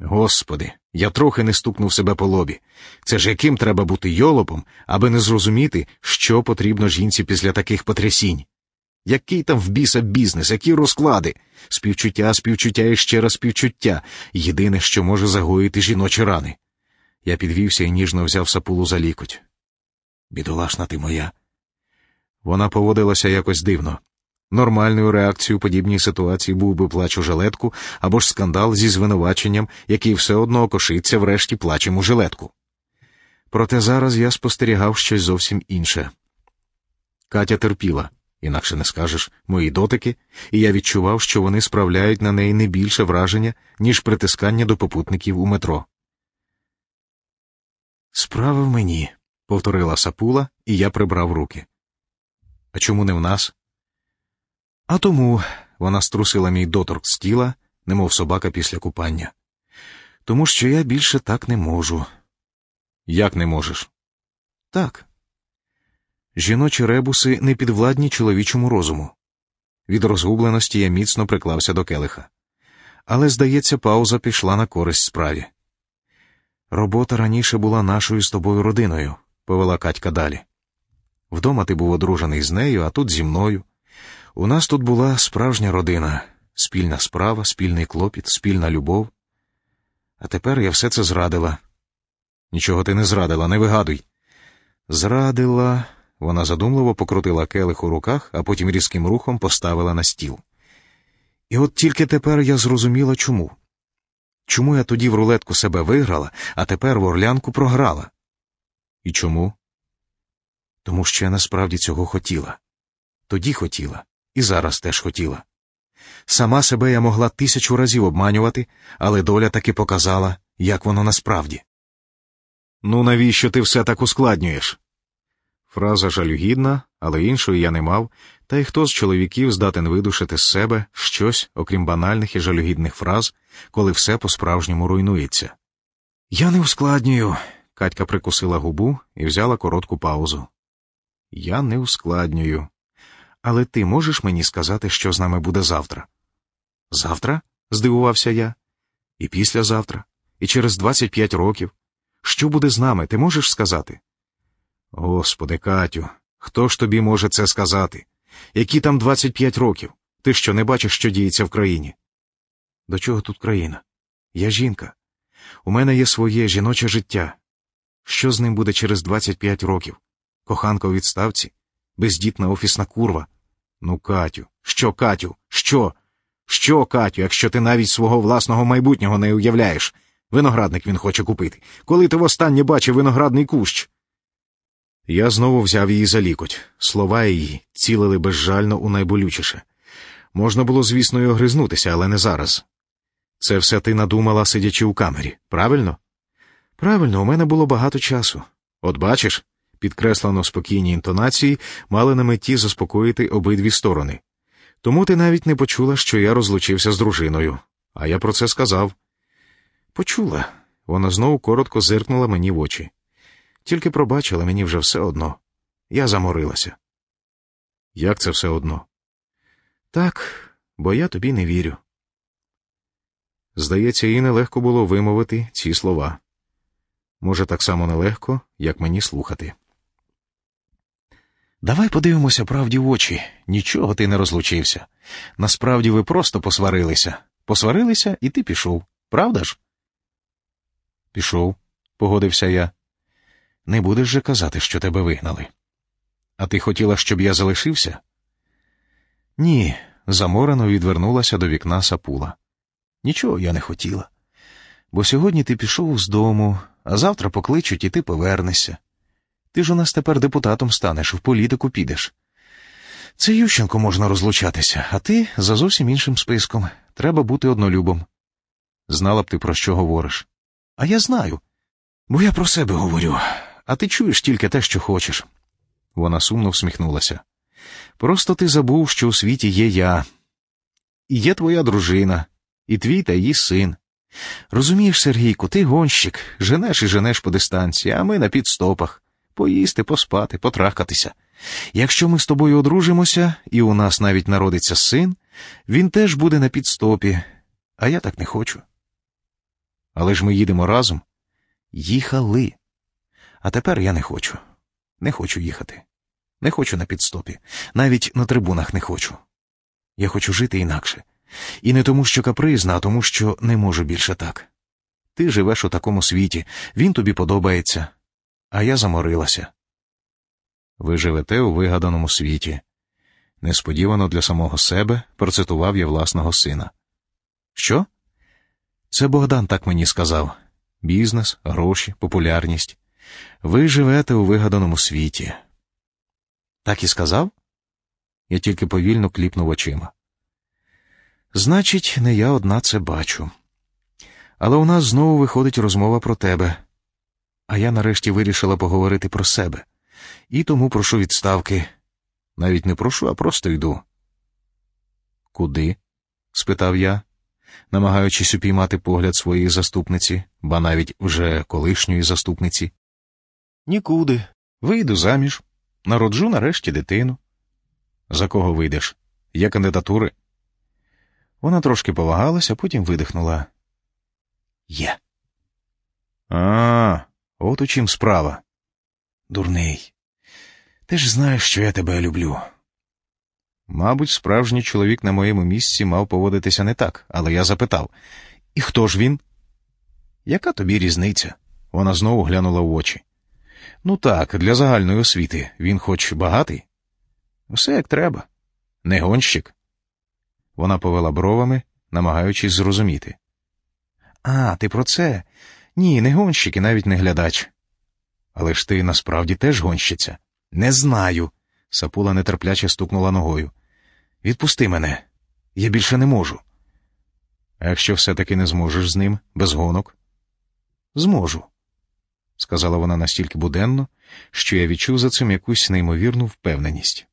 Господи, я трохи не стукнув себе по лобі. Це ж яким треба бути йолопом, аби не зрозуміти, що потрібно жінці після таких потрясінь. Який там в біса бізнес, які розклади? Співчуття, співчуття і ще раз співчуття єдине, що може загоїти жіночі рани. Я підвівся і ніжно взяв сапулу за лікоть. Бідолашна ти моя. Вона поводилася якось дивно. Нормальною реакцією подібній ситуації був би плач у жилетку або ж скандал зі звинуваченням, який все одно окошиться врешті плачем у жилетку. Проте зараз я спостерігав щось зовсім інше. Катя терпіла, інакше не скажеш, мої дотики, і я відчував, що вони справляють на неї не більше враження, ніж притискання до попутників у метро. Справа в мені, повторила сапула, і я прибрав руки. А чому не в нас? А тому вона струсила мій доторк з тіла, немов собака після купання. Тому що я більше так не можу. Як не можеш? Так. Жіночі ребуси не підвладні чоловічому розуму. Від розгубленості я міцно приклався до келиха. Але, здається, пауза пішла на користь справі. Робота раніше була нашою з тобою родиною, повела Катька далі. Вдома ти був одружений з нею, а тут зі мною. У нас тут була справжня родина, спільна справа, спільний клопіт, спільна любов. А тепер я все це зрадила. Нічого ти не зрадила, не вигадуй. Зрадила. Вона задумливо покрутила келих у руках, а потім різким рухом поставила на стіл. І от тільки тепер я зрозуміла чому. Чому я тоді в рулетку себе виграла, а тепер в орлянку програла? І чому? Тому що я насправді цього хотіла. Тоді хотіла, і зараз теж хотіла. Сама себе я могла тисячу разів обманювати, але доля таки показала, як воно насправді. Ну, навіщо ти все так ускладнюєш? Фраза жалюгідна, але іншої я не мав, та й хто з чоловіків здатен видушити з себе щось, окрім банальних і жалюгідних фраз, коли все по-справжньому руйнується. Я не ускладнюю. Катька прикусила губу і взяла коротку паузу. Я не ускладнюю. Але ти можеш мені сказати, що з нами буде завтра? Завтра? здивувався я. І післязавтра, і через 25 років. Що буде з нами, ти можеш сказати? Господи, Катю, хто ж тобі може це сказати? Які там 25 років? Ти що не бачиш, що діється в країні? До чого тут країна? Я жінка. У мене є своє жіноче життя. Що з ним буде через 25 років? Коханка у відставці, бездітна офісна курва. Ну, Катю, що, Катю, що? Що, Катю, якщо ти навіть свого власного майбутнього не уявляєш? Виноградник він хоче купити. Коли ти востаннє бачив виноградний кущ? Я знову взяв її за лікоть. Слова її цілили безжально у найболючіше. Можна було, звісно, й огризнутися, але не зараз. Це все ти надумала, сидячи у камері, правильно? Правильно, у мене було багато часу. От бачиш, підкреслено спокійні інтонації мали на меті заспокоїти обидві сторони. Тому ти навіть не почула, що я розлучився з дружиною, а я про це сказав. Почула. Вона знову коротко зиркнула мені в очі. Тільки пробачила мені вже все одно. Я заморилася. Як це все одно? Так, бо я тобі не вірю. Здається, їй нелегко було вимовити ці слова. Може, так само нелегко, як мені слухати. Давай подивимося правді в очі. Нічого ти не розлучився. Насправді ви просто посварилися. Посварилися, і ти пішов. Правда ж? Пішов, погодився я. Не будеш же казати, що тебе вигнали. А ти хотіла, щоб я залишився? Ні, заморено відвернулася до вікна сапула. Нічого я не хотіла. Бо сьогодні ти пішов з дому, а завтра покличуть, і ти повернешся. Ти ж у нас тепер депутатом станеш, в політику підеш. Це Ющенко можна розлучатися, а ти за зовсім іншим списком. Треба бути однолюбом. Знала б ти, про що говориш. А я знаю, бо я про себе говорю, а ти чуєш тільки те, що хочеш. Вона сумно всміхнулася. Просто ти забув, що у світі є я, і є твоя дружина, і твій та її син. Розумієш, Сергійку, ти гонщик, женеш і женеш по дистанції, а ми на підстопах поїсти, поспати, потрахатися. Якщо ми з тобою одружимося, і у нас навіть народиться син, він теж буде на підстопі, а я так не хочу. Але ж ми їдемо разом. Їхали. А тепер я не хочу. Не хочу їхати. Не хочу на підстопі. Навіть на трибунах не хочу. Я хочу жити інакше. І не тому, що капризна, а тому, що не можу більше так. Ти живеш у такому світі, він тобі подобається, а я заморилася. Ви живете у вигаданому світі. Несподівано для самого себе процитував я власного сина. Що? Це Богдан так мені сказав бізнес, гроші, популярність. Ви живете у вигаданому світі. Так і сказав? Я тільки повільно кліпнув очима. Значить, не я одна це бачу. Але у нас знову виходить розмова про тебе. А я нарешті вирішила поговорити про себе. І тому прошу відставки. Навіть не прошу, а просто йду. Куди? спитав я, намагаючись упіймати погляд своєї заступниці, ба навіть вже колишньої заступниці. Нікуди. Вийду заміж, народжу нарешті дитину. За кого вийдеш? Є кандидатури? Вона трошки повагалася, потім видихнула. Є. А, от у чим справа. Дурний. Ти ж знаєш, що я тебе люблю. Мабуть, справжній чоловік на моєму місці мав поводитися не так, але я запитав І хто ж він? Яка тобі різниця? Вона знову глянула в очі. Ну так, для загальної освіти він хоч багатий? Все як треба. Не гонщик. Вона повела бровами, намагаючись зрозуміти. А, ти про це? Ні, не гонщик і навіть не глядач. Але ж ти насправді теж гонщиця. Не знаю. Сапула нетерпляче стукнула ногою. Відпусти мене, я більше не можу. А якщо все-таки не зможеш з ним, без гонок? Зможу, сказала вона настільки буденно, що я відчув за цим якусь неймовірну впевненість.